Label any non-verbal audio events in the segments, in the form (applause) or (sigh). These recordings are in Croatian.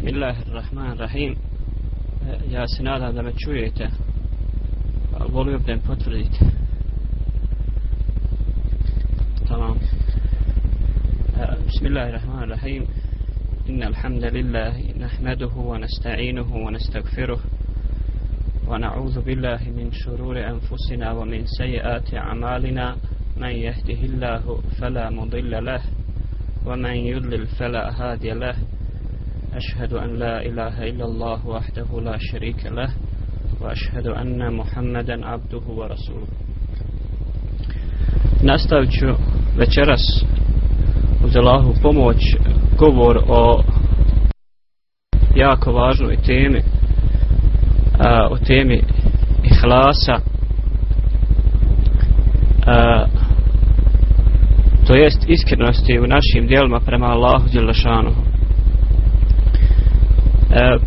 Bismillahirrahmanirrahim. Ja se nadam da me čujete. Volio bih da mi potvrdite. Tamam. Bismillahirrahmanirrahim. إن الحمد لله نحمده ونستعينه ونستغفره ونعوذ بالله من شرور أنفسنا ومن سيئات أعمالنا من يهده الله فلا مضل له ومن يضلل فلا هادي له أشهد أن لا إله إلا الله وحده لا شريك له وأشهد أن محمدا عبده ورسوله. Nastavit ću večeras uz Allahu pomoć govor o jako važnoj temi a, o temi ihlasa a, to jest iskrenosti u našim dijelima prema Allahu Đelešanu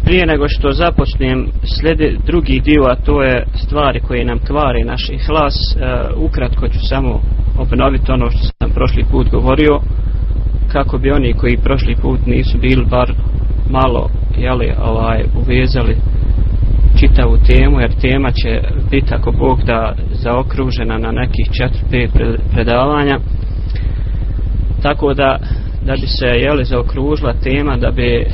prije nego što započnem slijedi drugi dio a to je stvari koje nam kvare naš ihlas ukratko ću samo obnoviti ono što sam prošli put govorio kako bi oni koji prošli put nisu bili bar malo jeli, ovaj, uvezali čitavu temu jer tema će biti ako Bog da zaokružena na nekih 4-5 predavanja. Tako da da bi se jeli zaokružila tema da bi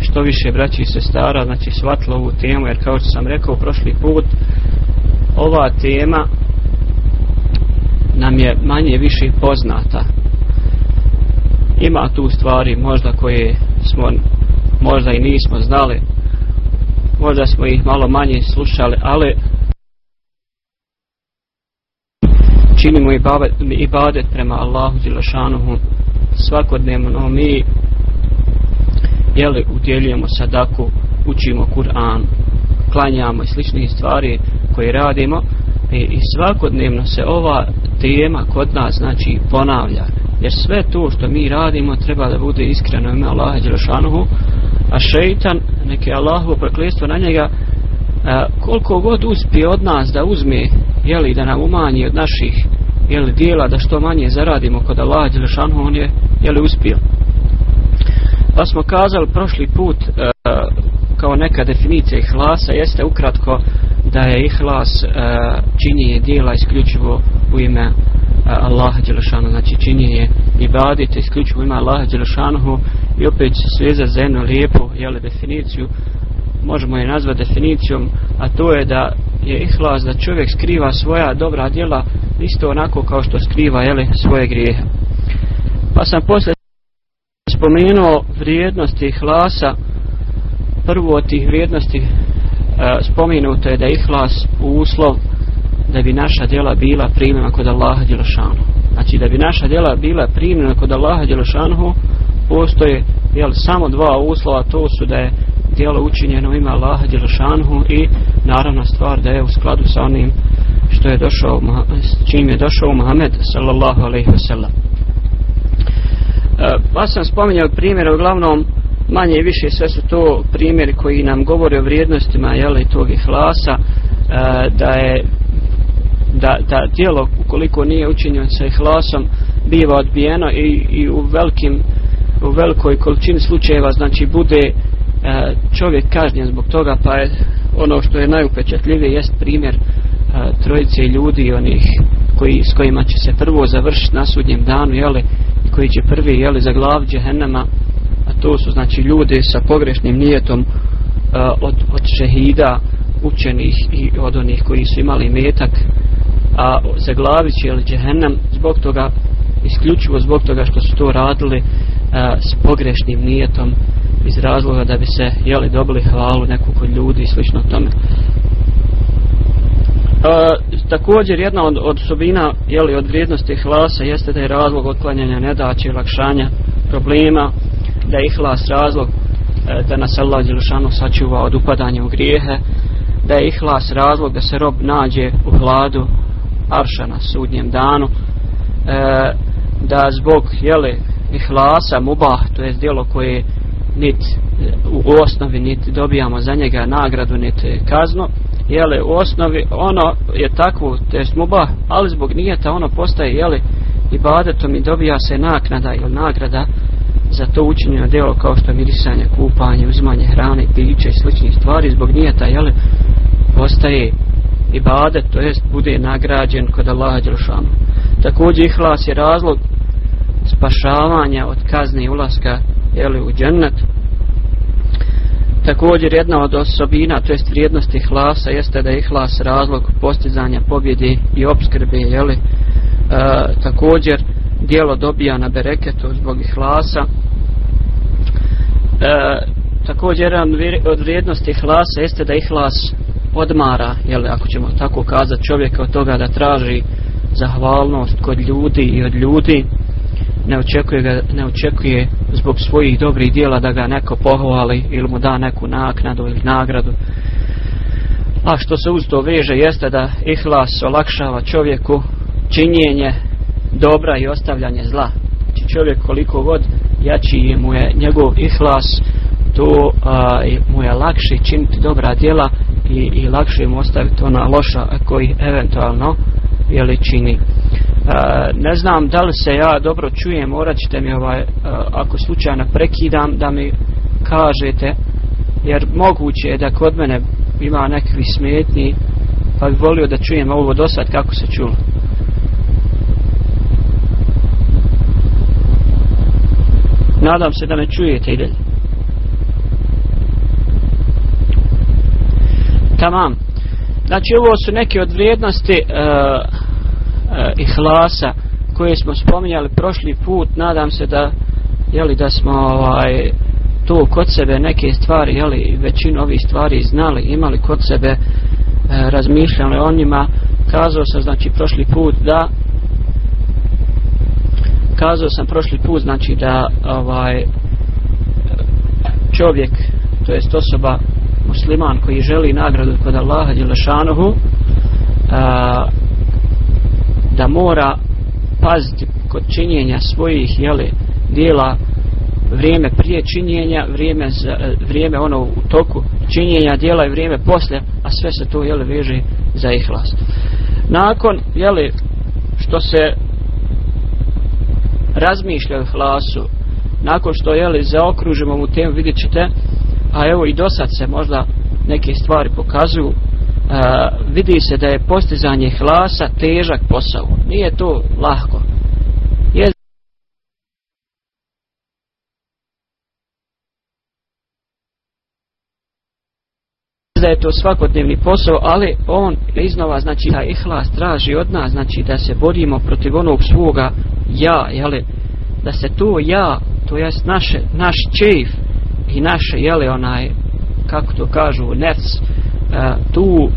što više braći se stara znači shvatilo ovu temu jer kao što sam rekao prošli put ova tema nam je manje više poznata. Ima tu stvari možda koje smo možda i nismo znali možda smo ih malo manje slušali ali činimo i badet prema Allahu Zilašanuhu svakodnevno. No, mi jeli udjeljujemo sadaku učimo Kur'an klanjamo i sličnih stvari koje radimo i, i svakodnevno se ova tema kod nas znači ponavlja. Jer sve to što mi radimo treba da bude iskreno ime Allaha Đelešanuhu a šeitan neke Allahovo prokletstvo na njega a, koliko god uspije od nas da uzme jeli da nam umanji od naših jeli dijela da što manje zaradimo kod Allaha Đelešanuhu on je jeli uspio pa smo kazali prošli put a, kao neka definicija ihlasa jeste ukratko da je ihlas a, činjenje dijela isključivo u ime Allaha Đelešanu, znači činjenje ibadite isključivo ima Allaha Đelešanu. I opet sve za zemno lijepo jele definiciju možemo je nazvati definicijom a to je da je ihlas da čovjek skriva svoja dobra djela isto onako kao što skriva jele svoje grijehe. Pa sam posle spomenuo vrijednosti ihlasa prvo od tih vrijednosti spomenuto je da je ihlas uslov da bi naša djela bila primljena kod Allaha Đelešanu. Znači da bi naša djela bila primljena kod Allaha Đelešanu postoje jel, samo dva uslova, to su da je djelo učinjeno ima Allaha Đelešanu i naravno stvar da je u skladu sa onim što je došao, s čim je došao Muhammed sallallahu alaihi wa sallam. Pa sam spominjao primjere, uglavnom manje i više sve su to primjeri koji nam govore o vrijednostima jeli, tog ihlasa, da je da, da dijelo ukoliko nije učinjeno sa ihlasom biva odbijeno i, i u velikim u velikoj količini slučajeva znači bude e, čovjek kažnjen zbog toga pa je ono što je najupečatljivije jest primjer e, trojice ljudi onih koji, s kojima će se prvo završiti na sudnjem danu jeli, i koji će prvi jeli, za glav džehennama a to su znači ljudi sa pogrešnim nijetom od, od šehida učenih i od onih koji su imali metak a za glavići ili džehennem zbog toga isključivo zbog toga što su to radili a, s pogrešnim nijetom iz razloga da bi se jeli dobili hvalu nekog od ljudi i slično tome također jedna od, od osobina jeli od vrijednosti hlasa jeste da je razlog otklanjanja nedaće lakšanja problema da je ihlas razlog a, da nas Allah Đelšanu sačuva od upadanja u grijehe da je ihlas razlog da se rob nađe u hladu arša na sudnjem danu e, da zbog jele ihlasa mubah to je djelo koje nit u osnovi nit dobijamo za njega nagradu nit kaznu jele u osnovi ono je takvo to je mubah ali zbog nijeta ono postaje jele ibadetom i dobija se naknada ili nagrada za to učinjeno djelo kao što je mirisanje, kupanje, uzimanje hrane, piće i sličnih stvari zbog nijeta, jel, postaje ibadet, to jest bude nagrađen kod Allaha Đelšanu. Također ihlas je razlog spašavanja od kazne i ulaska jeli, u džennet. Također jedna od osobina, to jest vrijednosti ihlasa, jeste da je ihlas razlog postizanja pobjede i obskrbe, jeli, e, također dijelo dobija na bereketu zbog ihlasa. E, također jedan od vrijednosti ihlasa jeste da ihlas odmara, jel, ako ćemo tako kazati čovjeka od toga da traži zahvalnost kod ljudi i od ljudi ne očekuje, ga, ne očekuje zbog svojih dobrih dijela da ga neko pohvali ili mu da neku naknadu ili nagradu. A što se uz to veže jeste da ihlas olakšava čovjeku činjenje dobra i ostavljanje zla. Znači čovjek koliko god jači mu je njegov ihlas to a, mu je lakše činiti dobra djela i, i lakše mu ostaviti ona loša koji eventualno jeli čini ne znam da li se ja dobro čujem morat ćete mi ovaj a, ako slučajno prekidam da mi kažete jer moguće je da kod mene ima nekakvi smetni pa bih volio da čujem ovo do sad kako se čulo nadam se da me čujete i dalje Tamam. Znači ovo su neke od vrijednosti uh, ihlasa koje smo spominjali prošli put. Nadam se da jeli, da smo ovaj, to kod sebe neke stvari, jeli, većinu ovih stvari znali, imali kod sebe, uh, razmišljali o njima. Kazao sam znači prošli put da kazao sam prošli put znači da ovaj čovjek to jest osoba musliman koji želi nagradu kod Allaha Đelešanuhu a, da mora paziti kod činjenja svojih jeli, dijela vrijeme prije činjenja vrijeme, za, vrijeme ono u toku činjenja dijela i vrijeme poslije a sve se to jeli, veže za ihlas. Nakon jeli, što se razmišlja o ihlasu nakon što jeli, zaokružimo mu temu vidjet ćete a evo i do sad se možda neke stvari pokazuju vidi se da je postizanje hlasa težak posao. Nije to lahko. Da je to svakodnevni posao, ali on iznova, znači da ihlas traži od nas, znači da se borimo protiv onog svoga ja, jeli, da se to ja, to jest naše, naš čeif, i naše, jeli onaj, kako to kažu, nec, tu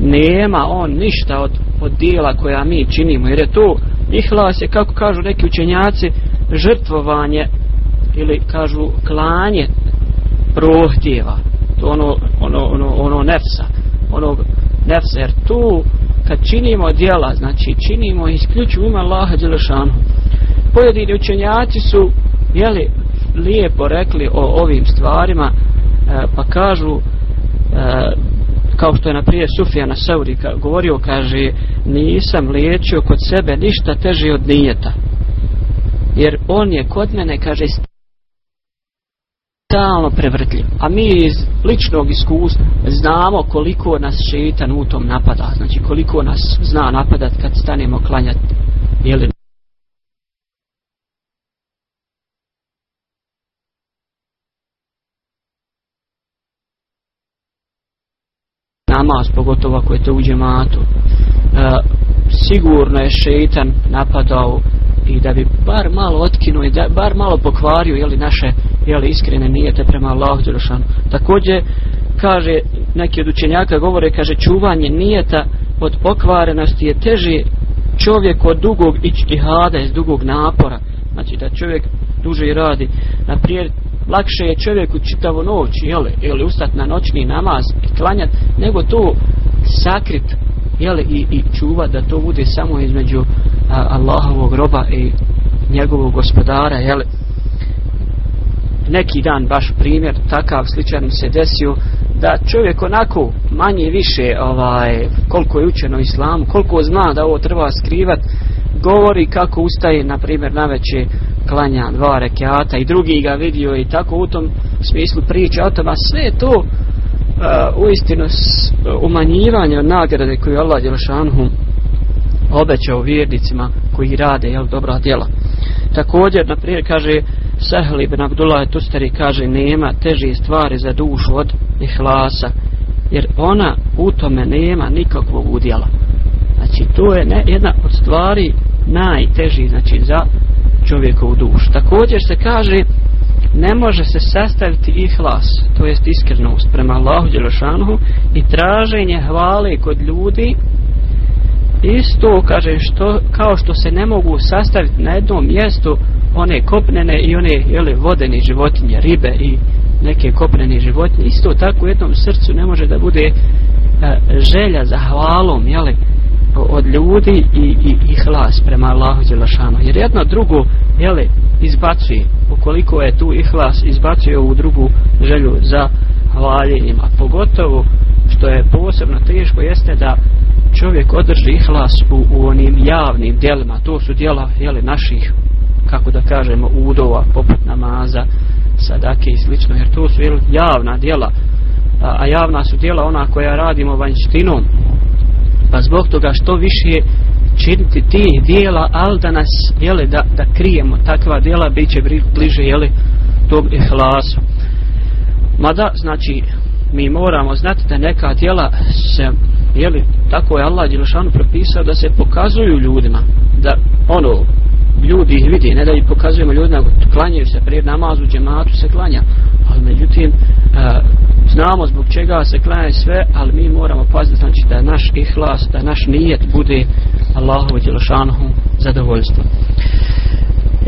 nema on ništa od, od dijela koja mi činimo, jer je to ihlas je, kako kažu neki učenjaci, žrtvovanje ili kažu klanje prohtjeva, to ono, ono, ono, ono nefsa, ono nefsa, jer tu kad činimo dijela, znači činimo isključivo ima Allaha Đelešanu. Pojedini učenjaci su, jeli, lijepo rekli o ovim stvarima e, pa kažu e, kao što je na prije Sauri govorio kaže nisam liječio kod sebe ništa teže od nijeta. Jer on je kod mene kaže stalno prevrtljiv. A mi iz ličnog iskustva znamo koliko nas šeitan u tom napada. Znači koliko nas zna napadat kad stanemo klanjati jeli namaz, pogotovo ako je to u džematu. E, sigurno je šeitan napadao i da bi bar malo otkinuo i da bar malo pokvario jeli, naše jeli, iskrene nijete prema Allahu Đerušanu. Također, kaže, neki od učenjaka govore, kaže, čuvanje nijeta od pokvarenosti je teži čovjek od dugog ičtihada, iz dugog napora. Znači da čovjek duže radi. Naprijed, lakše je čovjeku čitavu noć jeli, ili ustat na noćni namaz i klanjat, nego to sakrit jeli, i, i čuvat da to bude samo između a, Allahovog roba i njegovog gospodara jeli. Neki dan baš primjer takav sličan se desio da čovjek onako manje više ovaj koliko je učeno islamu koliko zna da ovo treba skrivat govori kako ustaje na primjer na veće klanja dva rekiata i drugi ga vidio i tako u tom smislu priča o tome, sve to uh, uistinu umanjivanje nagrade koju Allah Đelešanhu obećao vjernicima koji rade jel, dobra djela. Također, na primjer, kaže Sahel ibn Abdullah Tustari kaže nema teže stvari za dušu od ihlasa jer ona u tome nema nikakvog udjela. Znači, to je ne, jedna od stvari najteži znači, za čovjekovu dušu. Također se kaže ne može se sastaviti ihlas, to jest iskrenost prema Allahu Đelešanuhu i traženje hvale kod ljudi isto kaže što kao što se ne mogu sastaviti na jednom mjestu one kopnene i one jeli, vodene životinje, ribe i neke kopnene životinje, isto tako u jednom srcu ne može da bude a, želja za hvalom jeli, od ljudi i, i, i hlas prema Allahu Đelešanu. Jer jedno drugo jeli, izbacuje, ukoliko je tu ihlas, izbacuje ovu drugu želju za hvaljenjem. A pogotovo što je posebno teško jeste da čovjek održi ihlas u, u onim javnim dijelima. To su dijela jeli, naših, kako da kažemo, udova, poput namaza, sadake i slično. Jer to su javna dijela. A, javna su dijela ona koja radimo vanjštinom. Pa zbog toga što više činiti ti dijela, ali da nas, jeli, da, da krijemo takva dijela, bit će bliže, jeli, tog ihlasu. Mada, znači, mi moramo znati da neka djela se, jeli, tako je Allah Đelešanu propisao da se pokazuju ljudima, da ono, ljudi ih vidi, ne da ih pokazujemo ljudima, klanjaju se prije namazu, džematu se klanja, ali međutim, a, znamo zbog čega se klanja sve, ali mi moramo paziti, znači da naš ihlas, da naš nijet bude Allahovu Đelešanu zadovoljstvo.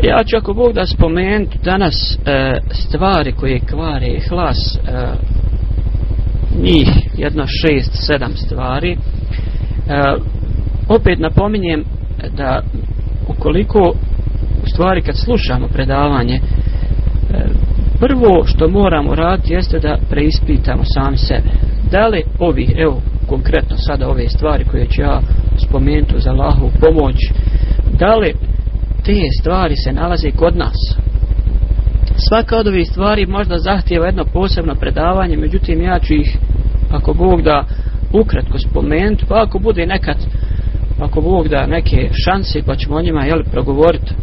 Ja ću ako Bog da spomenuti danas e, stvari koje kvare ihlas, e, njih jedno šest, sedam stvari. E, opet napominjem da ukoliko stvari kad slušamo predavanje e, prvo što moramo raditi jeste da preispitamo sami sebe. Da li ovi, evo konkretno sada ove stvari koje ću ja spomenuti za Allahu pomoć, da li te stvari se nalaze kod nas? Svaka od ovih stvari možda zahtjeva jedno posebno predavanje, međutim ja ću ih ako Bog da ukratko spomenuti, pa ako bude nekad ako Bog da neke šanse pa ćemo o njima jeli, progovoriti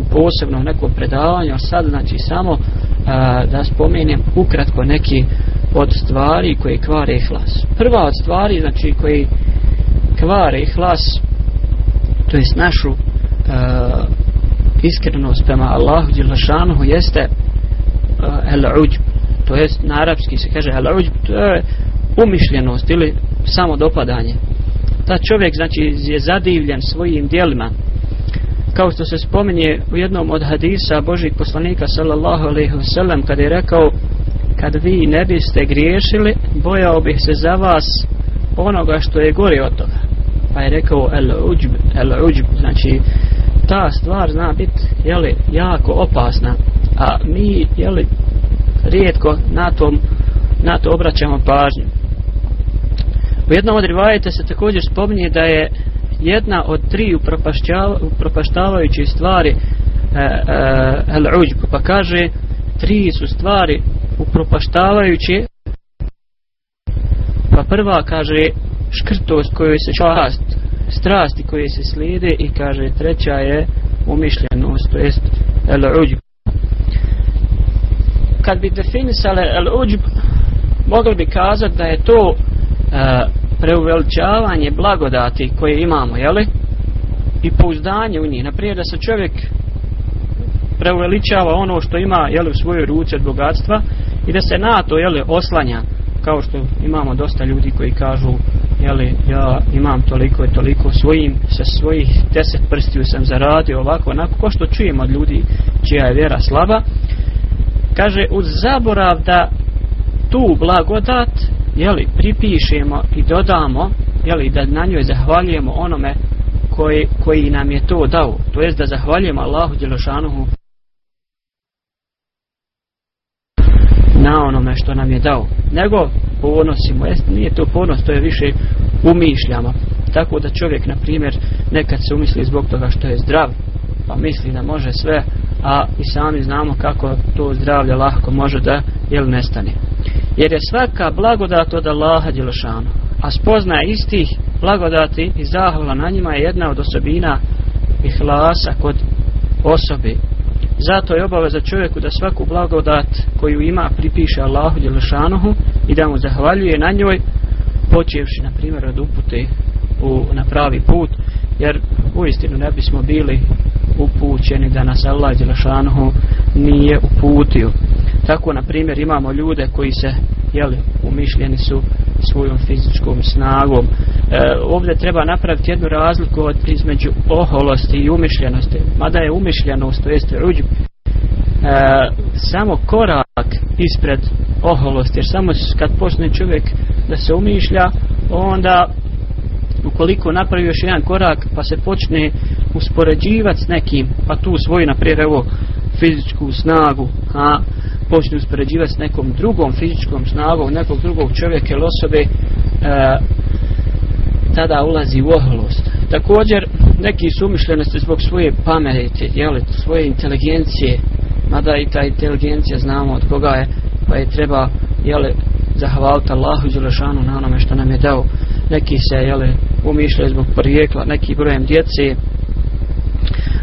u posebnom nekom predavanju, a sad znači samo a, da spomenem ukratko neki od stvari koje kvare hlas. Prva od stvari znači koji kvare hlas to jest našu a, iskrenost prema Allahu Đelešanohu jeste el-uđb to jest na arapski se kaže el-uđb to je umišljenost ili samo dopadanje. Ta čovjek znači je zadivljen svojim dijelima. Kao što se spominje u jednom od hadisa Božih poslanika sallallahu alaihi wasallam kada je rekao kad vi ne biste griješili bojao bih se za vas onoga što je gori od toga. Pa je rekao el uđb, el uđb, znači ta stvar zna biti jeli, jako opasna. A mi jeli, rijetko na tom na to obraćamo pažnju. U jednom od rivajeta se također spominje da je jedna od tri upropaštavajuće stvari e, e, el pa kaže tri su stvari upropaštavajuće pa prva kaže škrtost koju se čast strasti koje se slijede i kaže treća je umišljenost to jest el uđb. Kad bi definisale el uđb mogli bi kazati da je to e, preuveličavanje blagodati koje imamo, jeli? I pouzdanje u njih. Naprijed da se čovjek preuveličava ono što ima, jeli, u svojoj ruci od bogatstva i da se na to, jeli, oslanja kao što imamo dosta ljudi koji kažu jeli, ja imam toliko i toliko svojim, sa svojih deset prstiju sam zaradio ovako, onako, ko što čujemo od ljudi čija je vjera slaba, kaže, uz zaborav da tu blagodat jeli, pripišemo i dodamo jeli, da na njoj zahvaljujemo onome koji, koji nam je to dao to jest da zahvaljujemo Allahu Đelešanuhu na onome što nam je dao. Nego ponosimo, jest, nije to ponos to je više umišljamo. Tako da čovjek na primjer nekad se umisli zbog toga što je zdrav pa misli da može sve a i sami znamo kako to zdravlje lahko može da jel nestane. Jer je svaka blagodat od Allaha Đelešanu a spozna istih blagodati i zahvala na njima je jedna od osobina ihlasa kod osobe. Zato je obaveza čovjeku da svaku blagodat koju ima pripiše Allahu Đelešanuhu i da mu zahvaljuje na njoj počevši na primjer od upute u, na pravi put jer uistinu ne bismo bili upućeni da nas Allah nije uputio tako na primjer imamo ljude koji se jeli, umišljeni su svojom fizičkom snagom. E, ovdje treba napraviti jednu razliku od, između oholosti i umišljenosti. Mada je umišljenost, to jeste ruđb, e, samo korak ispred oholosti. Jer samo kad počne čovjek da se umišlja, onda ukoliko napravi još jedan korak pa se počne uspoređivati s nekim, pa tu svoju naprijed evo fizičku snagu, a počne uspoređivati s nekom drugom fizičkom snagom nekog drugog čovjeka ili osobe e, tada ulazi u oholost. Također neki su umišljenosti zbog svoje pameti jeli, svoje inteligencije mada i ta inteligencija znamo od koga je pa je treba jeli, zahvaliti Allahu Đelešanu na onome što nam je dao. Neki se jeli, umišljaju zbog porijekla neki brojem djece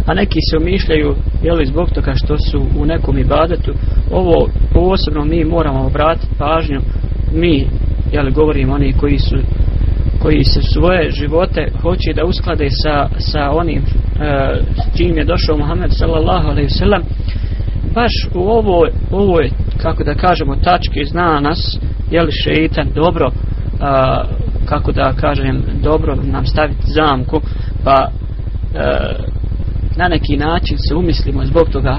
a neki se umišljaju jeli, zbog toga što su u nekom ibadetu. Ovo posebno mi moramo obratiti pažnju. Mi jeli, govorim oni koji su koji se svoje živote hoće da usklade sa, sa onim e, čim je došao Muhammed sallallahu alaihi sallam. Baš u ovoj, ovoj kako da kažemo tački zna nas je li šeitan dobro a, kako da kažem dobro nam staviti zamku pa a, na neki način se umislimo zbog toga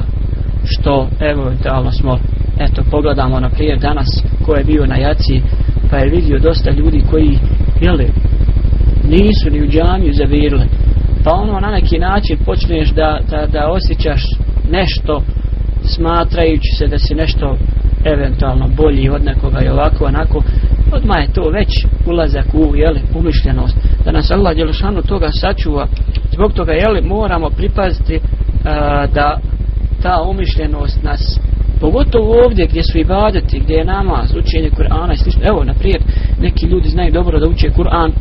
što eventualno smo eto pogledamo na primjer danas ko je bio na jaci pa je vidio dosta ljudi koji jeli, nisu ni u džamiju zavirili pa ono na neki način počneš da, da, da osjećaš nešto smatrajući se da si nešto eventualno bolji od nekoga i ovako onako. Odmah je to već ulazak u jeli, umišljenost. Da nas Allah Đelešanu toga sačuva. Zbog toga jeli, moramo pripaziti a, da ta umišljenost nas pogotovo ovdje gdje su ibadeti gdje je nama učenje Kur'ana i slično. Evo naprijed neki ljudi znaju dobro da uče Kur'an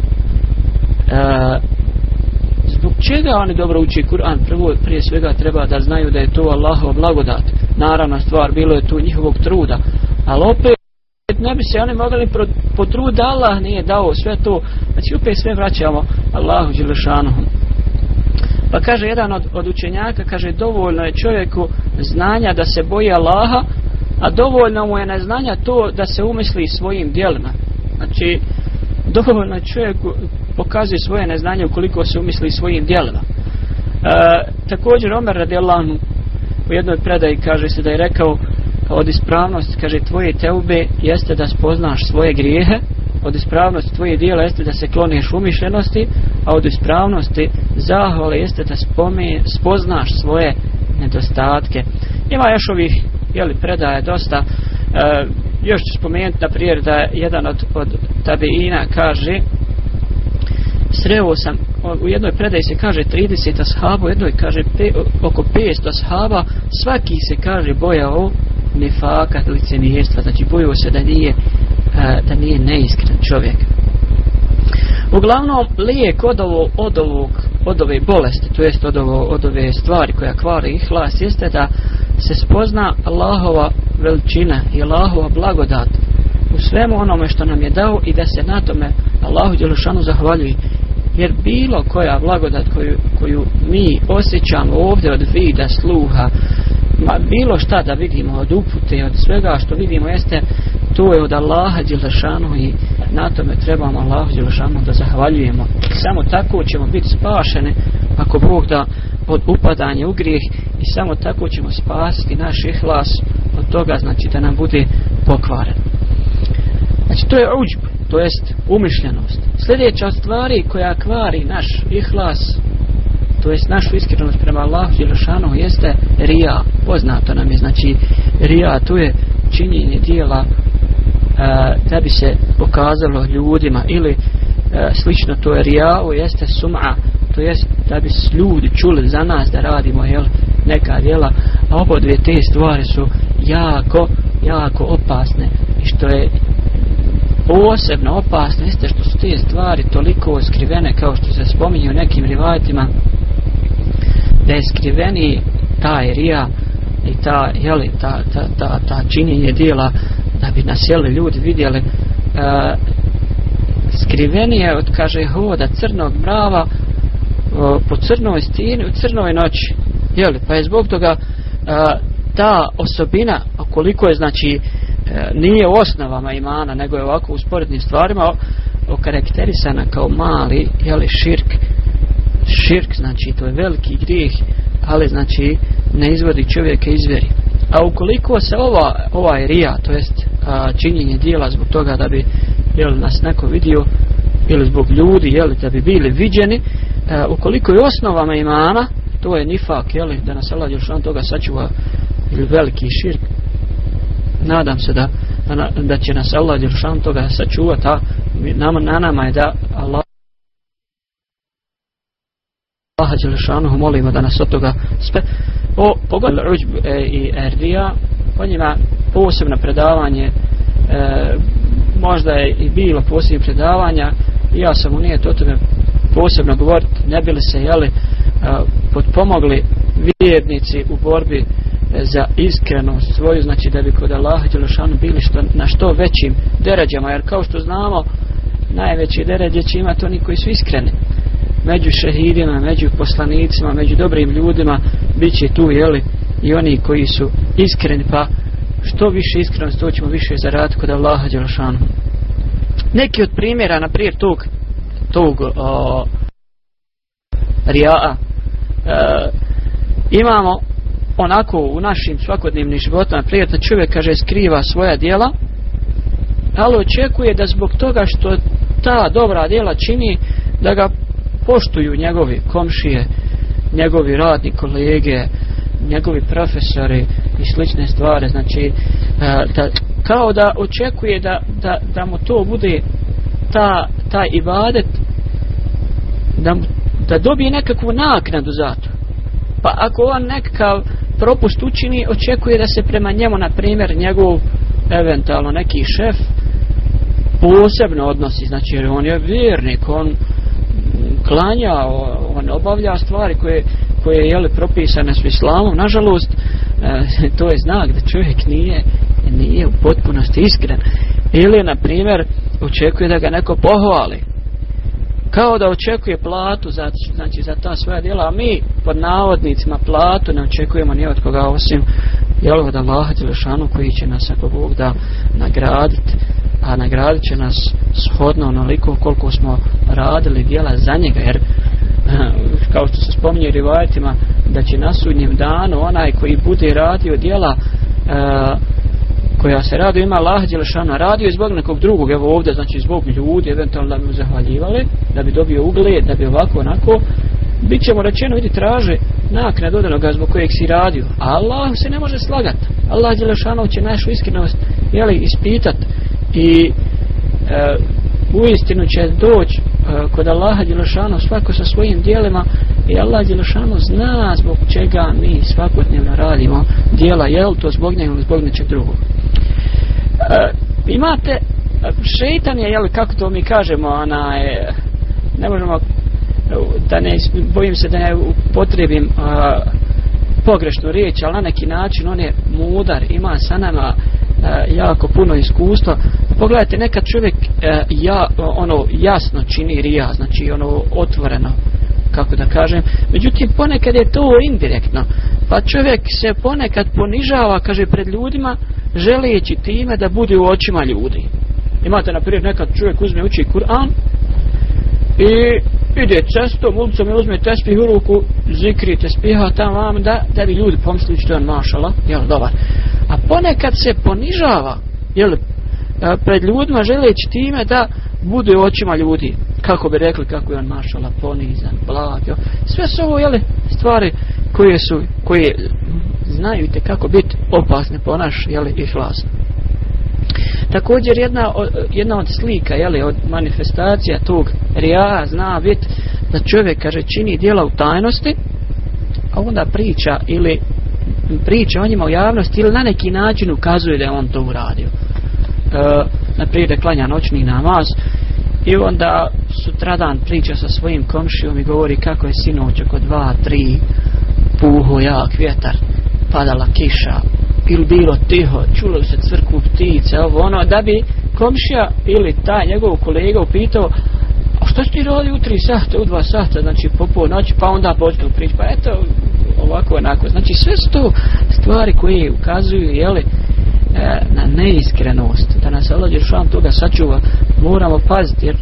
zbog čega oni dobro uče Kur'an? Prvo prije svega treba da znaju da je to Allahov blagodat. Naravna stvar bilo je tu njihovog truda. Ali opet ne bi se oni mogli da Allah nije dao sve to. Znači opet sve vraćamo Allahu Đelešanuhu. Pa kaže jedan od, od učenjaka kaže dovoljno je čovjeku znanja da se boji Allaha a dovoljno mu je neznanja to da se umisli svojim dijelima znači dovoljno je čovjeku pokazuje svoje neznanje ukoliko se umisli svojim dijelima e, također Omer radijallahu u jednoj predaji kaže se da je rekao od ispravnosti kaže tvoje teube jeste da spoznaš svoje grijehe od ispravnosti tvoje dijela jeste da se kloniš umišljenosti a od ispravnosti zahvale jeste da spome, spoznaš svoje nedostatke. Ima još ovih jeli, predaje dosta. E, još ću spomenuti na primjer da jedan od, od tabeina kaže sreo sam u jednoj predaji se kaže 30 ashaba u jednoj kaže pe, oko 500 ashaba. Svaki se kaže bojao nefaka licenijestva znači bojao se da nije da nije neiskren čovjek. Uglavnom lijek od, ovo, od, ovog, od ove bolesti to jest od, ovo, od ove stvari koja kvari ihlas jeste da se spozna Allahova veličina i Allahova blagodat u svemu onome što nam je dao i da se na tome Allahu Đelešanu zahvaljuje jer bilo koja blagodat koju, koju mi osjećamo ovdje od vida, sluha ma bilo šta da vidimo od upute od svega što vidimo jeste to je od Allaha Đelešanu i na tome trebamo Allahu Đelešanu da zahvaljujemo. Samo tako ćemo biti spašeni ako Bog da od upadanja u grijeh i samo tako ćemo spasiti naš ihlas od toga znači da nam bude pokvaren. Znači to je uđb to jest umišljenost. Sljedeća stvari koja kvari naš ihlas to jest našu iskrenost prema Allahu Đelešanu jeste rija. Poznato nam je znači rija to je činjenje dijela da bi se pokazalo ljudima ili a, slično to je rijao jeste sum'a to jest da bi ljudi čuli za nas da radimo jel, neka djela, a obo dvije te stvari su jako, jako opasne i što je posebno opasno jeste što su te stvari toliko skrivene kao što se spominje u nekim rivajtima da je skriveni taj rija i ta, jeli, ta, ta, ta, ta činjenje dijela da bi nas jeli ljudi vidjeli. Uh, skrivenije od kaže hoda crnog mrava uh, po crnoj stini u crnoj noći jeli, pa je zbog toga uh, ta osobina koliko je znači nije u osnovama imana nego je ovako u sporednim stvarima okarakterisana kao mali jeli, širk širk znači to je veliki grijeh ali znači ne izvodi čovjeka iz vjeri. A ukoliko se ova, ovaj rija, to jest a, činjenje dijela zbog toga da bi jel, nas neko vidio ili zbog ljudi, jel, da bi bili viđeni, a, ukoliko je osnovama imana, to je nifak, jel, da nas Allah Jelšan toga sačuva ili veliki širk, nadam se da, da, će nas Allah Jelšan toga sačuvati, a nama, na nama je da Allah Allaha Đelešanuhu molimo da nas od toga spe o pogled Uđb e, i Erdija po njima posebno predavanje e, možda je i bilo posebno predavanja i ja sam u nije to tome posebno govoriti ne bili se jeli e, podpomogli vjernici u borbi za iskrenost svoju znači da bi kod Allaha Đelešanu bili što, na što većim deređama. Jer kao što znamo najveći deređe će imati oni koji su iskreni. Među šehidima, među poslanicima, među dobrim ljudima, bit će tu, jeli, i oni koji su iskreni, pa što više iskrenost, to ćemo više zaraditi kod Allaha Đelšanu. Neki od primjera, na prije tog, tog o, rijaa, e, imamo onako u našim svakodnevnim životima, prijetno čovjek kaže skriva svoja dijela, ali očekuje da zbog toga što ta dobra dijela čini, da ga poštuju njegovi komšije, njegovi radni kolege, njegovi profesori i slične stvari, znači e, da, kao da očekuje da, da, da mu to bude ta, taj ibadet da, da dobije nekakvu naknadu za to. Pa ako on nekakav propust učini, očekuje da se prema njemu, na primjer, njegov eventualno neki šef posebno odnosi, znači jer on je vjernik, on klanja, on obavlja stvari koje, koje je propisane s islamom. Nažalost, e, to je znak da čovjek nije, nije u potpunosti iskren. Ili, na primjer, očekuje da ga neko pohvali. Kao da očekuje platu za, znači, za ta svoja djela, a mi pod navodnicima platu ne očekujemo ni od koga osim jel, od Allaha Đelešanu koji će nas ako Bog da nagraditi a nagradit će nas shodno onoliko koliko smo radili dijela za njega jer kao što se spominje u rivajetima da će na sudnjem danu onaj koji bude radio dijela uh, koja se radi ima Allah Đelešana radio je zbog nekog drugog evo ovdje znači zbog ljudi eventualno da bi mu zahvaljivali da bi dobio ugled da bi ovako onako. Bit ćemo rečeno vidi traže naknad od onoga zbog kojeg si radio. A Allah se ne može slagati Allah Đelešana će našu iskrenost jeli, ispitat. I e, u istinu će doći e, kod Allaha Đelešanu svako sa svojim dijelima i Allah Đelešanu zna zbog čega mi svakodnevno radimo dijela, je li to zbog njega zbog nečeg drugog e, imate šeitan je, jel, kako to mi kažemo ona je, ne možemo da ne, bojim se da ne upotrebim a, pogrešnu riječ, ali na neki način on je mudar, ima sa nama e, jako puno iskustva. Pogledajte, nekad čovjek e, ja, ono jasno čini rija, znači ono otvoreno, kako da kažem. Međutim, ponekad je to indirektno. Pa čovjek se ponekad ponižava, kaže, pred ljudima, želijeći time da bude u očima ljudi. Imate, na primjer, nekad čovjek uzme uči Kur'an i ide cestom, ulicom i uzme tespih u ruku, zikri tespiha tam vam, da, da bi ljudi pomislili što je on mašala, jel, dobar. A ponekad se ponižava, jel, pred ljudima želeći time da bude očima ljudi, kako bi rekli kako je on mašala, ponizan, blag. Sve su ovo, jel, stvari koje su, koje znaju te kako biti opasne po naš, jel, i hlasno. Također jedna, jedna od slika, jeli, od manifestacija tog rija zna biti da čovjek kaže čini djela u tajnosti a onda priča ili priča o njima u javnosti ili na neki način ukazuje da je on to uradio e, na da klanja noćni namaz i onda sutradan priča sa svojim komšijom i govori kako je sinoć oko dva, tri puho jak vjetar padala kiša ili bilo tiho, čulo se crku ptice, ovo ono, da bi komšija ili taj njegov kolega upitao a što ti radi u tri sata, u dva sata, znači po noći, pa onda počnu pričati, pa eto, ovako, onako. Znači sve su to stvari koje ukazuju, jeli, na neiskrenost, da nas Allah Đeršan toga sačuva, moramo paziti, jer,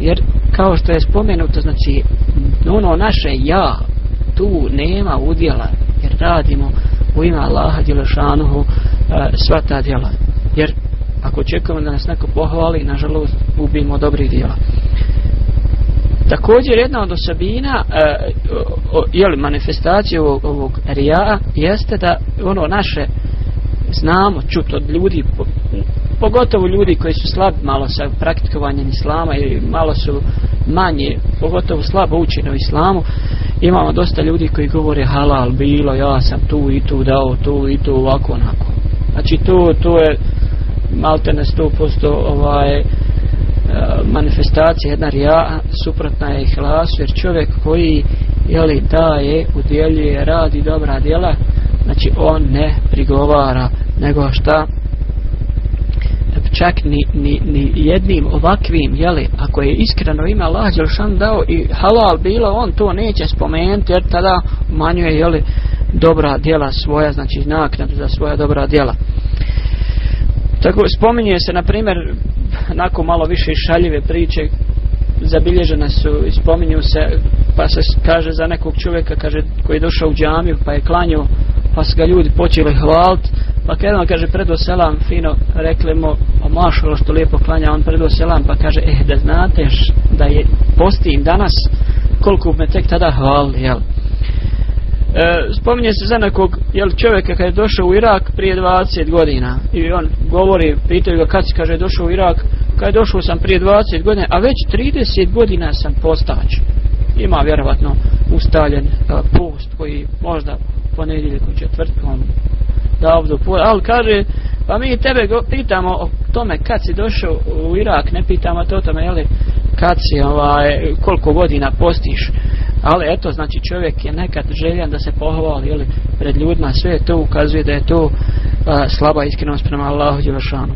jer kao što je spomenuto, znači, ono naše ja, tu nema udjela, jer radimo u ime Allaha Đelešanuhu e, sva ta djela. Jer ako očekujemo da nas neko pohvali, nažalost, ubimo dobrih djela. Također jedna od osobina e, jeli, manifestacije ovog, ovog rija jeste da ono naše znamo čut od ljudi pogotovo ljudi koji su slab malo sa praktikovanjem islama i malo su manje pogotovo slabo učeni u islamu. Imamo dosta ljudi koji govore halal bilo ja sam tu i tu dao tu i tu ovako onako. Znači to, to je malte na 100% ovaj manifestacija jedna rija suprotna je ihlasu jer čovjek koji jeli, daje, udjeljuje, radi dobra djela znači on ne prigovara nego šta? Čak ni, ni, ni jednim ovakvim jeli, ako je iskreno ima Allah Đelšan dao i halal bilo on to neće spomenuti jer tada umanjuje jeli, dobra djela svoja znači naknadu za svoja dobra djela. Tako spominje se na primjer nakon malo više šaljive priče zabilježene su i spominju se pa se kaže za nekog čovjeka kaže koji je došao u džamiju pa je klanio pa su ga ljudi počeli hvaliti pa kada kaže predo selam fino rekli mu pa mašalo što lijepo klanja. On predo selam pa kaže eh da znate da je postim danas koliko me tek tada hvali jel? E, spominje se za nekog jel, čovjeka kad je došao u Irak prije 20 godina i on govori, pitaju ga kad si? Kaže došao u Irak. Kad je došao sam prije 20 godina a već 30 godina sam postač. Ima vjerovatno ustaljen e, post koji možda ponedjeljkom četvrtkom da ovdje ali kaže pa mi tebe pitamo o tome kad si došao u Irak ne pitamo o tome jeli, kad si ovaj, koliko godina postiš. Ali eto znači čovjek je nekad željan da se pohvali ili pred ljudima. Sve to ukazuje da je to a, slaba iskrenost prema Allahu Đelešanu.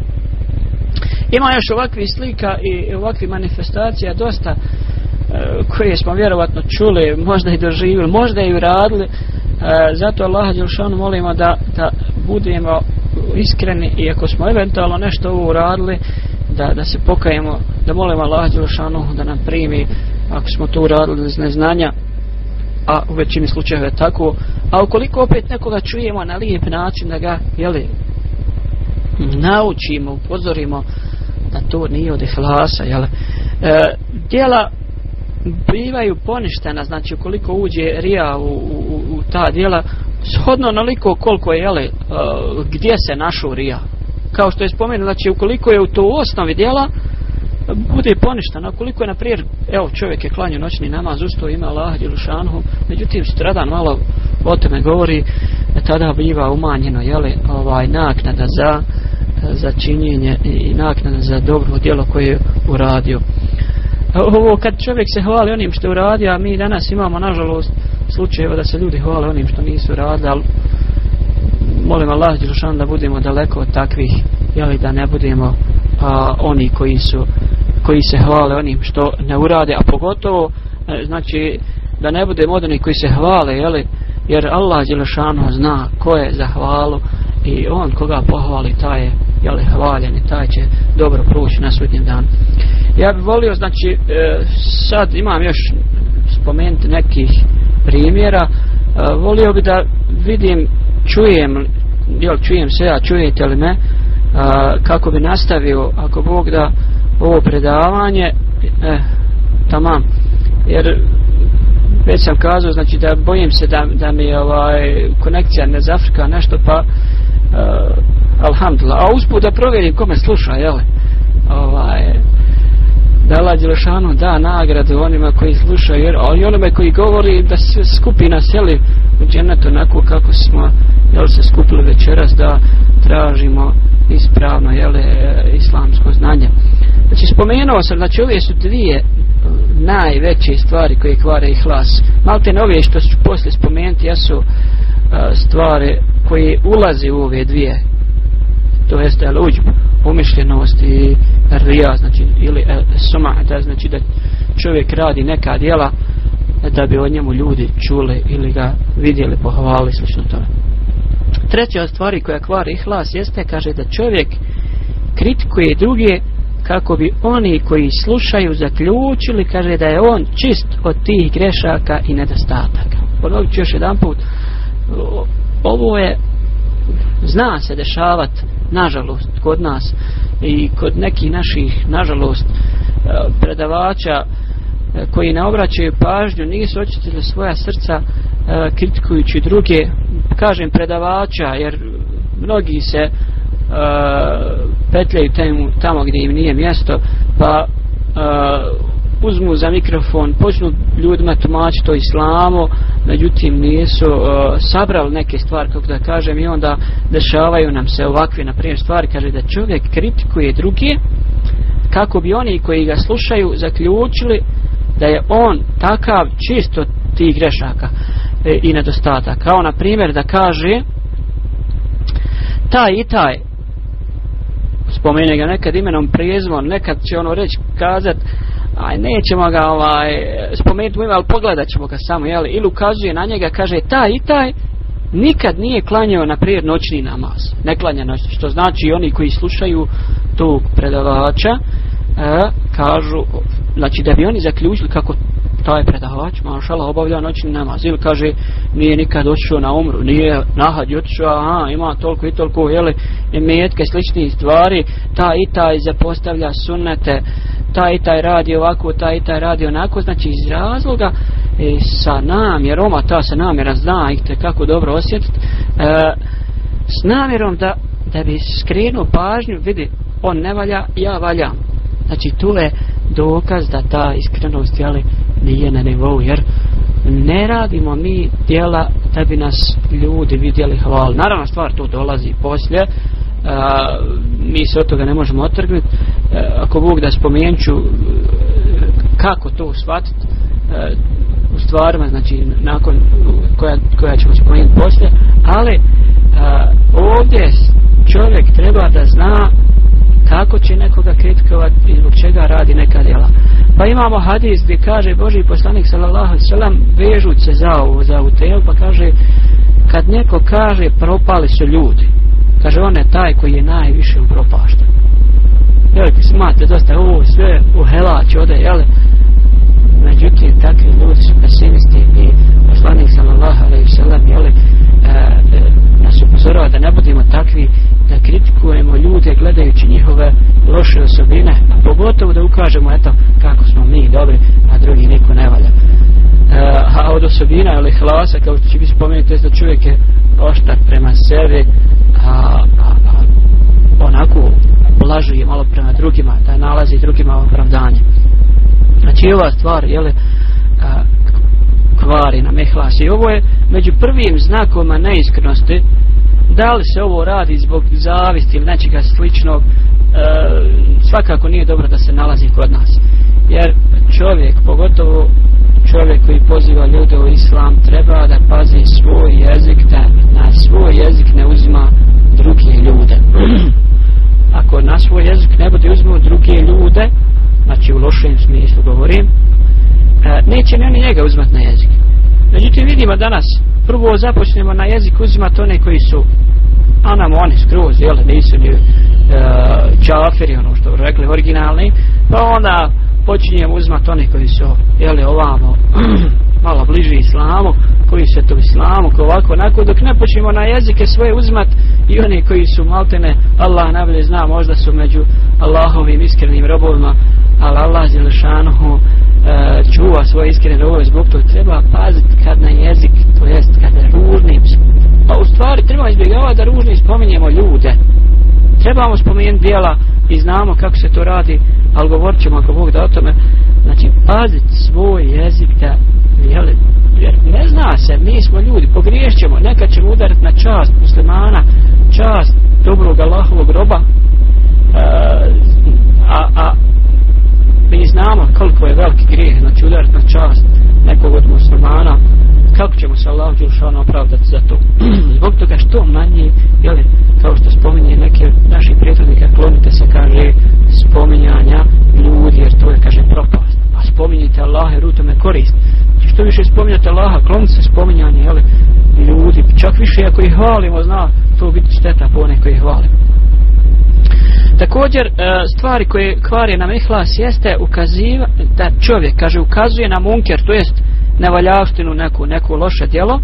Ima još ovakvih slika i ovakvih manifestacija dosta a, koje smo vjerovatno čuli možda i doživjeli možda i uradili zato Allah Đelešanu molimo da, da budemo iskreni i ako smo eventualno nešto ovo uradili da, da se pokajemo da molimo Allah Đelešanu da nam primi ako smo to uradili iz neznanja a u većini slučajeva je tako a ukoliko opet nekoga čujemo na lijep način da ga jeli, naučimo, upozorimo da to nije od ihlasa jeli. E, dijela bivaju poništena znači ukoliko uđe rija u, u, u ta dijela shodno naliko koliko je uh, gdje se našo rija. Kao što je spomenuo znači ukoliko je u to osnovi dijela bude poništeno koliko je na primjer evo čovjek je klanio noćni namaz usto ima Allah Đelušanhu međutim stradan malo o tome govori tada biva umanjeno jeli, ovaj naknada za za činjenje i naknada za dobro djelo koje je uradio ovo kad čovjek se hvali onim što je uradio a mi danas imamo nažalost slučajeva da se ljudi hvale onim što nisu radili ali molim Allah Đelušanhu da budemo daleko od takvih jeli, da ne budemo a, oni koji su koji se hvale onim što ne urade, a pogotovo e, znači da ne bude modani koji se hvale, jeli, jer Allah Đelešanu zna ko je za hvalu i on koga pohvali taj je jeli, hvaljen i taj će dobro proći na sudnjem danu. Ja bih volio, znači e, sad imam još spomenuti nekih primjera, e, volio bih da vidim, čujem, jel, čujem se ja, čujete li me, kako bi nastavio, ako Bog da ovo predavanje. Eh, tamam. Jer već sam kazao znači da bojim se da, da mi ovaj konekcija ne zafrika nešto pa uh, alhamdulillah. A usput da provjerim kome sluša jel? Ovaj da Allah Đelešanu da nagradu onima koji slušaju jer, ali onima koji govori da se skupi na seli u dženetu onako kako smo jel, se skupili večeras da tražimo ispravno jel, islamsko znanje. Znači spomenuo sam znači ove su dvije najveće stvari koje kvare i hlas malte nove što ću poslije spomenuti jesu stvari koje ulaze u ove dvije to jeste uđb umišljenost i rija znači ili suma da znači da čovjek radi neka djela da bi o njemu ljudi čuli ili ga vidjeli pohvalili slično tome. Treća stvari koja kvari hlas jeste kaže da čovjek kritikuje druge kako bi oni koji slušaju zaključili kaže da je on čist od tih grešaka i nedostataka. Ponovit ću još jedan put ovo je zna se dešavati nažalost kod nas i kod nekih naših nažalost e, predavača e, koji ne obraćaju pažnju nisu očitili svoja srca e, kritikujući druge kažem predavača jer mnogi se petljaju tamo, tamo gdje im nije mjesto pa uzmu za mikrofon, počnu ljudima tumačiti o islamu, međutim nisu uh, sabrali neke stvari, kako da kažem, i onda dešavaju nam se ovakve, na primjer, stvari, kaže da čovjek kritikuje druge, kako bi oni koji ga slušaju zaključili da je on takav čisto tih grešaka e, i nedostataka. Kao na primjer da kaže taj i taj spomene ga nekad imenom prijezvon, nekad će ono reći kazat aj nećemo ga ovaj spomenuti mu ime, ali pogledat ćemo ga samo, jel? ili ukazuje na njega, kaže taj i taj nikad nije klanjao na prijer noćni namaz. Ne klanja noćni, što znači oni koji slušaju tog predavača e, kažu znači da bi oni zaključili kako taj predavač mašala obavlja noćni namaz. Ili kaže nije nikad otišao na umru nije nahad otišao aha ima toliko i toliko jeli metke sličnih stvari. Ta i taj zapostavlja sunnete taj i taj radi ovako, taj i taj radi onako, znači iz razloga e, sa namjerom, a ta se namjera zna te kako dobro osjetiti, e, s namjerom da, da bi skrenuo pažnju, vidi, on ne valja, ja valjam. Znači tu je dokaz da ta iskrenost jeli, nije na nivou, jer ne radimo mi djela da bi nas ljudi vidjeli hvala. Naravno stvar tu dolazi poslije, a, mi se od toga ne možemo otrgnuti ako Bog da spomenču kako to shvatiti u stvarima znači nakon koja, koja ćemo spomenuti poslije ali a, ovdje čovjek treba da zna kako će nekoga kritikovati i zbog čega radi neka djela. Pa imamo hadis gdje kaže Boži poslanik sallallahu sallam vežući se za ovu, za ovu pa kaže kad neko kaže propali su ljudi kaže on je taj koji je najviše upropašten. Jel ti smate dosta ovo sve u helač ode jel? Međutim takvi ljudi su pesimisti i poslanik sallallahu alaihi sallam jel? E, e, nas upozorava da ne budemo takvi da kritikujemo ljude gledajući njihove loše osobine a pogotovo da ukažemo eto kako smo mi dobri a drugi niko ne valja. E, a od osobina ili hlasa kao što će biti spomenuti da čovjek je oštar prema sebi a, a, a onako blažuje malo prema drugima da nalazi drugima opravdanje. Znači ova stvar jele a, kvari na mehlas. I ovo je među prvim znakoma neiskrenosti da li se ovo radi zbog zavisti ili nečega sličnog e, svakako nije dobro da se nalazi kod nas. Jer čovjek pogotovo čovjek koji poziva ljude u islam treba da pazi svoj jezik da na svoj jezik ne uzima druge ljude. (clears throat) Ako na svoj jezik ne bude uzmeo druge ljude znači u lošem smislu govorim e, neće ni oni njega uzmat na jezik. Međutim vidimo danas prvo započnemo na jezik uzimati one koji su a oni skroz jel, nisu ni e, čafiri ono što rekli originalni pa onda počinjemo uzmati one koji su jel, ovamo (clears throat) malo bliži islamu koji se to islamu ko ovako onako dok ne počnemo na jezike svoje uzmat i oni koji su maltene Allah najbolje zna možda su među Allahovim iskrenim robovima ali Allah Zelešanuhu e, čuva svoje iskrene robove zbog toga treba paziti kad na jezik to jest kad je ružni pa u stvari treba izbjegavati da ružni spominjemo ljude trebamo spomenuti dijela i znamo kako se to radi ali govorit ćemo ako Bog da o tome. Znači pazit svoj jezik da jeli, jer ne zna se mi smo ljudi pogriješćemo nekad ćemo udariti na čast muslimana čast dobrog Allahovog roba a, a mi znamo koliko je veliki grijeh znači udariti na čast nekog od muslimana kako ćemo se Allah Đelšanu opravdati za to? (clears throat) Zbog toga što manje jeli, kao što spominje neke naših prijateljnika klonite se kaže spominjanja ljudi jer to je kaže propast. A spominjite Allah jer u tome korist. Što više spominjate Allaha klonite se spominjanje jeli, ljudi. Čak više ako ih hvalimo zna to biti šteta po one koji ih hvalimo Također, e, stvari koje kvari nam ihlas jeste ukaziva, da čovjek, kaže, ukazuje na munker, to jest nevaljavštinu, neku, neku loše djelo,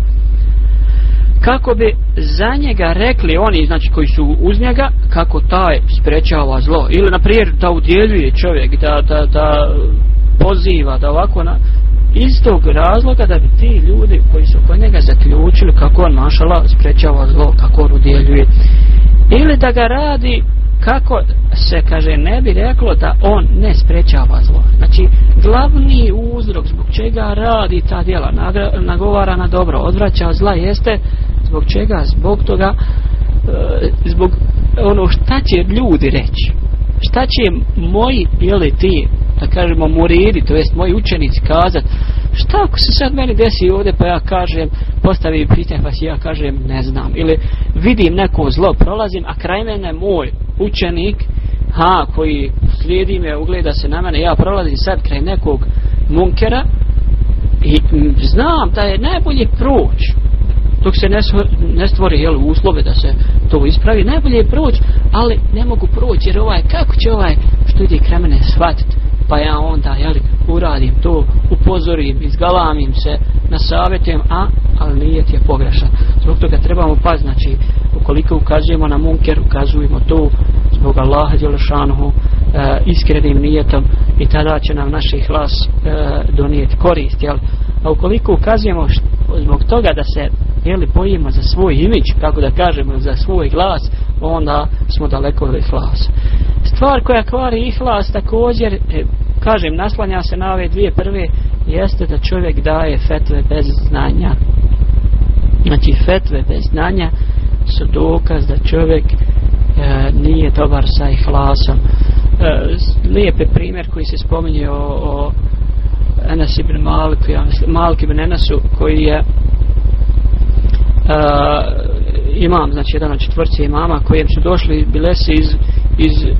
kako bi za njega rekli oni, znači koji su uz njega, kako taj sprečava zlo. Ili, na da udjeljuje čovjek, da, da, da poziva, da ovako na, iz tog razloga da bi ti ljudi koji su kod njega zaključili kako on mašala sprečava zlo, kako on udjeljuje. Ili da ga radi kako se kaže ne bi reklo da on ne sprečava zlo? Znači glavni uzrok zbog čega radi ta djela nagovara na dobro odvraća zla jeste zbog čega? Zbog toga e, zbog ono šta će ljudi reći. Šta će moji ili ti da kažemo muridi to jest moji učenici kazat šta ako se sad meni desi ovdje pa ja kažem postavim pitanje pa ja kažem ne znam. Ili vidim neko zlo prolazim a kraj mene moj učenik ha koji slijedi me ugleda se na mene ja prolazim sad kraj nekog munkera i znam da je najbolje proć dok se ne, ne stvori jel, uslove da se to ispravi najbolje je proć ali ne mogu proći jer ovaj kako će ovaj što ide kraj mene shvatiti pa ja onda jeli, uradim to, upozorim, izgalamim se, nasavjetujem, a ali nije ti je pogrešan. Zbog toga trebamo pa znači, ukoliko ukazujemo na munker, ukazujemo to zbog Allaha Đelešanuhu e, iskrenim nijetom i tada će nam naš hlas e, donijeti korist, jel? A ukoliko ukazujemo zbog toga da se jeli, bojimo za svoj imić, kako da kažemo, za svoj glas, onda smo daleko od ihlasa. Stvar koja kvari ihlas također, e, kažem, naslanja se na ove dvije prve, jeste da čovjek daje fetve bez znanja. Znači, fetve bez znanja su dokaz da čovjek e, nije dobar sa ihlasom. E, lijep je primjer koji se spominje o, o Enes ibn Malik, Malik ibn Enesu, koji je uh, imam, znači jedan od četvrci imama kojem su došli bilesi iz, iz uh,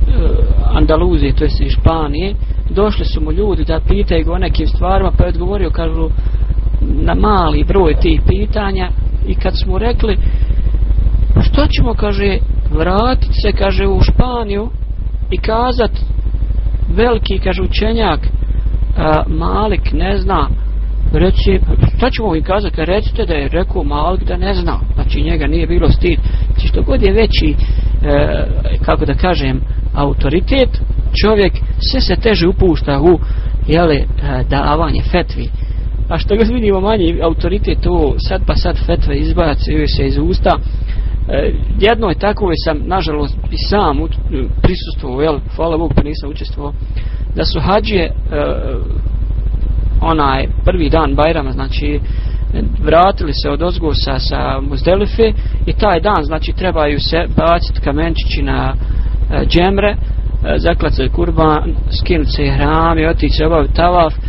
Andaluzije, to jest iz Španije, došli su mu ljudi da pitaju go o nekim stvarima, pa je odgovorio, kažu, na mali broj tih pitanja i kad smo rekli što ćemo, kaže, vratit se, kaže, u Španiju i kazat veliki, kaže, učenjak uh, Malik ne zna reci, šta ćemo im kazati, kad recite da je rekao Malik da ne zna, znači njega nije bilo stid, znači što god je veći, e, kako da kažem, autoritet, čovjek sve se teže upušta u jele, e, davanje fetvi, a što god vidimo manji autoritet, to sad pa sad fetve izbacuju se iz usta, e, jedno je tako, sam nažalost i sam prisustvovao, jel, hvala Bog pa nisam učestvovao, da su hađije e, onaj prvi dan Bajrama, znači vratili se od ozgo sa, Muzdelife i taj dan, znači trebaju se baciti kamenčići na e, džemre, e, zaklat se kurban, skinuti se hrami, otići se obaviti tavaf, e,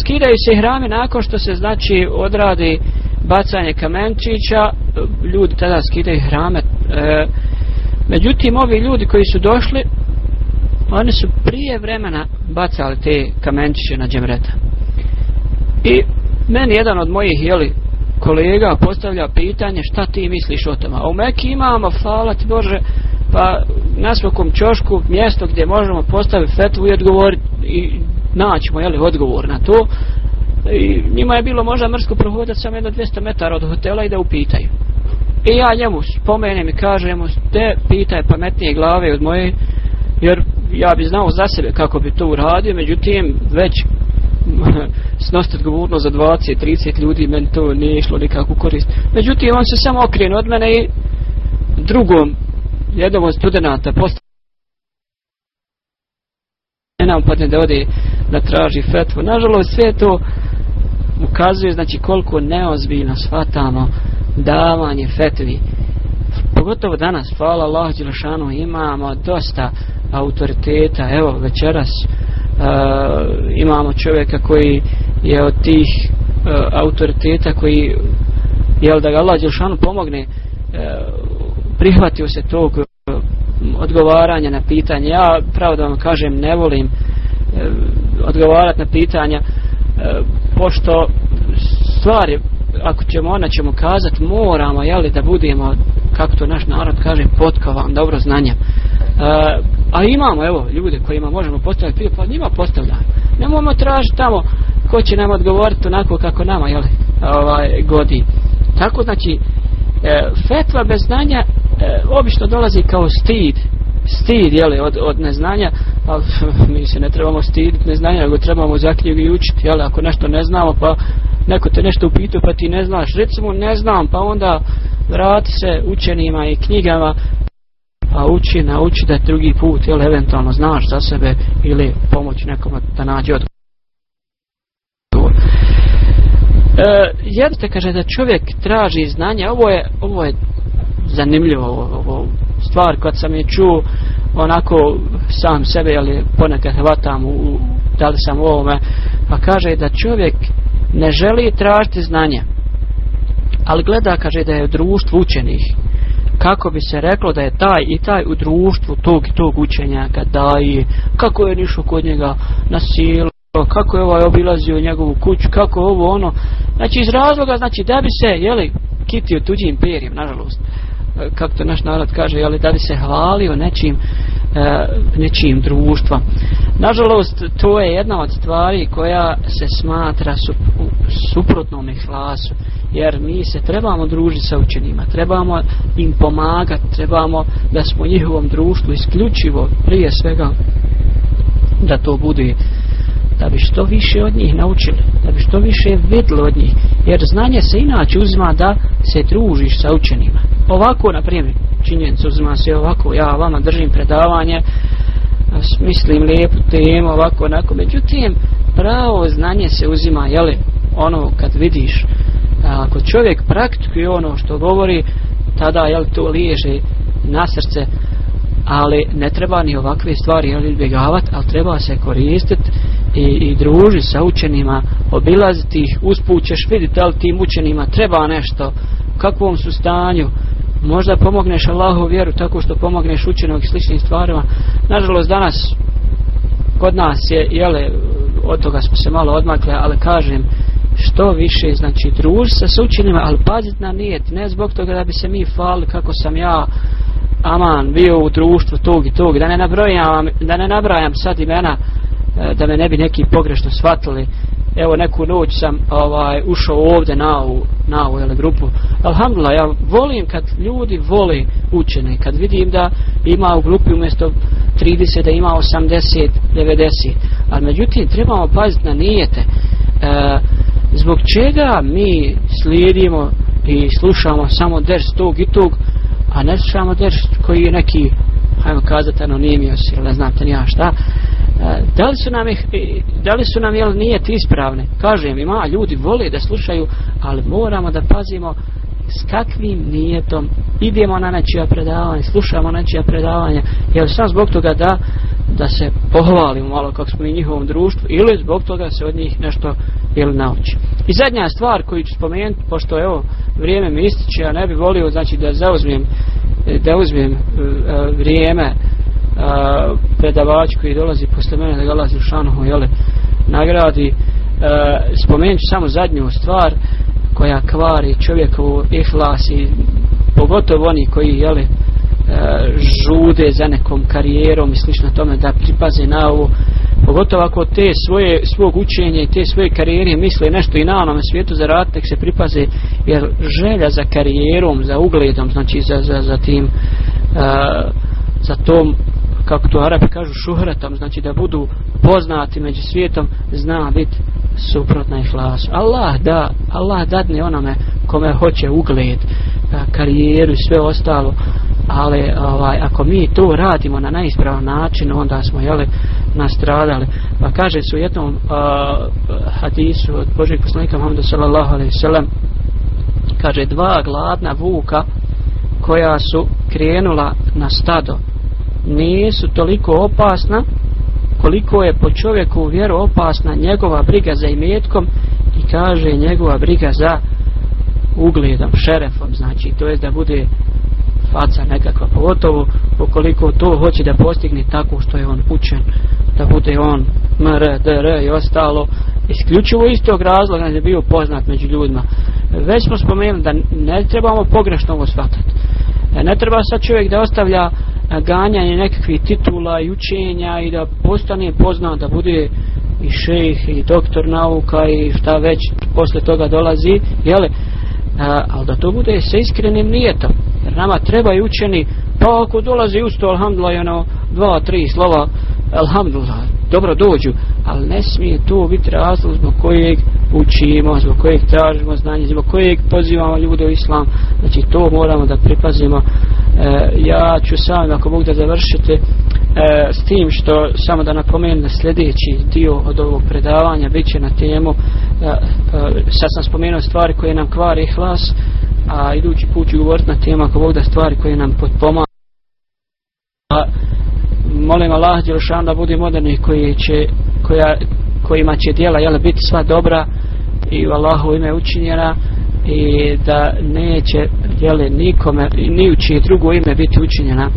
skidaju se hrami nakon što se znači odradi bacanje kamenčića, ljudi tada skidaju hrame, e, međutim ovi ljudi koji su došli, oni su prije vremena bacali te kamenčiće na džemreta. I meni jedan od mojih jeli, kolega postavlja pitanje šta ti misliš o tome. A u Meki imamo, hvala ti Bože, pa na svakom čošku mjesto gdje možemo postaviti fetvu i odgovoriti i naćemo jeli, odgovor na to. I njima je bilo možda mrsko prohodati samo jedno 200 metara od hotela i da upitaju. I ja njemu spomenem i kažem mu, te pitaj pametnije glave od moje, jer ja bi znao za sebe kako bi to uradio, međutim već (laughs) snositi odgovorno za 20-30 ljudi, meni to nije išlo nikakvu korist. Međutim, on se samo okrenuo od mene i drugom, jednom od studenta, ne upadne da ode da traži fetvu. Nažalost, sve to ukazuje znači koliko neozbiljno shvatamo davanje fetvi. Pogotovo danas, hvala Allah Đelešanu, imamo dosta autoriteta. Evo, večeras uh, imamo čovjeka koji je od tih uh, autoriteta koji jel da ga Allah Đelešanu pomogne uh, prihvatio se tog odgovaranja na pitanje. Ja pravo da vam kažem ne volim odgovarati na pitanja pošto stvari ako ćemo ona ćemo kazati moramo jeli da budemo kako to naš narod kaže potkovan dobro znanja uh, a imamo evo ljude kojima možemo postaviti pitanje pa njima postavljamo. Ne moramo tražiti tamo ko će nam odgovoriti onako kako nama jeli, ovaj, godi. Tako znači fetva bez znanja e, obično dolazi kao stid stid jeli, od, od neznanja ali (laughs) mi se ne trebamo stiditi neznanja nego trebamo za i učiti jeli, ako nešto ne znamo pa neko te nešto upitao pa ti ne znaš. Recimo ne znam pa onda vrati se učenima i knjigama a uči, nauči da drugi put ili eventualno znaš za sebe ili pomoć nekom da nađe odgovor e, jedno kaže da čovjek traži znanje ovo je, ovo je zanimljivo ovo, stvar kad sam je čuo onako sam sebe ali ponekad hvatam u, da li sam u ovome pa kaže da čovjek ne želi tražiti znanja ali gleda kaže da je u društvu učenih kako bi se reklo da je taj i taj u društvu tog i tog učenjaka daje kako je nišao kod njega na silu kako je ovaj obilazio njegovu kuću kako ovo ono? Znači iz razloga znači da bi se jeli kitio tuđim perjem nažalost. Kako to naš narod kaže jeli da bi se hvalio nečim e, nečim društva. Nažalost to je jedna od stvari koja se smatra su, suprotnom ihlasu jer mi se trebamo družiti sa učenima trebamo im pomagati trebamo da smo njihovom društvu isključivo prije svega da to bude da bi što više od njih naučili da bi što više vidjeli od njih. Jer znanje se inače uzima da se družiš sa učenima. Ovako na primjer činjenicu uzima se ovako ja vama držim predavanje mislim lijepu temu ovako onako. Međutim pravo znanje se uzima jeli ono kad vidiš ako čovjek praktikuje ono što govori tada jel to liježe na srce. Ali ne treba ni ovakve stvari izbjegavati ali treba se koristiti i, i druži sa učenima obilaziti ih usput ćeš vidjeti ali tim učenima treba nešto kakvom su stanju. Možda pomogneš Allahu vjeru tako što pomogneš učenog i sličnim stvarima. Nažalost danas kod nas je jele od toga smo se malo odmakli ali kažem što više znači druži sa sučenima ali pazit na nijet ne zbog toga da bi se mi fali kako sam ja aman bio u društvu tog i tog da ne nabrojam da ne nabrajam sad imena da me ne bi neki pogrešno shvatili. Evo neku noć sam ovaj ušao ovde na ovu, na ovu jele, grupu. Alhamdulillah ja volim kad ljudi vole učene kad vidim da ima u grupi umjesto 30 da ima 80 90 ali međutim trebamo paziti na nijete. E, zbog čega mi slijedimo i slušamo samo ders tog i tog a ne slušamo ders koji je neki hajmo kazati anonimios ili ne znam te nija šta. e, da li su nam ih, da li su nam jel nije ispravne kažem ima ljudi vole da slušaju ali moramo da pazimo s kakvim nijetom idemo na nečija predavanja slušamo nečija predavanja jer sam zbog toga da da se pohvalimo malo kako smo i njihovom društvu ili zbog toga se od njih nešto ili nauči. I zadnja stvar koju ću spomenuti, pošto evo vrijeme mi ističe, ja ne bih volio znači da zauzmem da uzmem uh, vrijeme uh, predavač koji dolazi posle mene da dolazi u Šanohu jele, nagradi spomenut samo zadnju stvar koja kvari čovjekovu ihlas i pogotovo oni koji jele, žude za nekom karijerom i slično tome da pripaze na ovo. Pogotovo ako te svoje svog učenja i te svoje karijere misle nešto i na onome svijetu za rad tek se pripaze jer želja za karijerom za ugledom znači za, za, za tim za tom kako to Arabi kažu šuhratom znači da budu poznati među svijetom zna biti suprotna i hlas Allah da Allah dadne onome kome hoće ugled karijeru i sve ostalo ali ovaj, ako mi to radimo na neispravan način onda smo jeli, nastradali. Pa kaže su u jednom hadisu od Božeg poslanika Muhammeda sallallahu alaihi sallam kaže dva gladna vuka koja su krenula na stado nisu toliko opasna koliko je po čovjeku vjeru opasna njegova briga za imetkom i kaže njegova briga za ugledom, šerefom znači to je da bude faca nekakva pogotovo ukoliko to hoće da postigne tako što je on učen da bude on mr, dr i ostalo isključivo istog razloga da je bio poznat među ljudima. Već smo spomenuli da ne trebamo pogrešno ovo shvatati. Ne treba sad čovjek da ostavlja ganjanje nekakvih titula i učenja i da postane poznat da bude i šejh i doktor nauka i šta već posle toga dolazi jele, a, ali da to bude sa iskrenim nijetom jer nama treba i učeni pa ako dolazi usto alhamdulillah ono dva, tri slova alhamdulillah dobro dođu ali ne smije to biti razlog zbog kojeg učimo, zbog kojeg tražimo znanje, zbog kojeg pozivamo ljude u islam. Znači to moramo da pripazimo ja ću sam ako mogu da završite e, s tim što samo da napomenem sljedeći dio od ovog predavanja bit će na temu e, e, sad sam spomenuo stvari koje nam kvari hlas a idući put ću govoriti na temu ako Bog da stvari koje nam potpomaga molim Allah Đelšan da budemo moderni koji će, koja, kojima će dijela jel, biti sva dobra i u Allahu ime učinjena i da neće jel, nikome ni u čije drugo ime biti učinjena.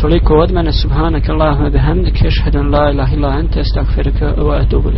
Toliko od mene subhanak Allahumma bihamdik ashhadu an la ilaha illa astaghfiruka wa atubu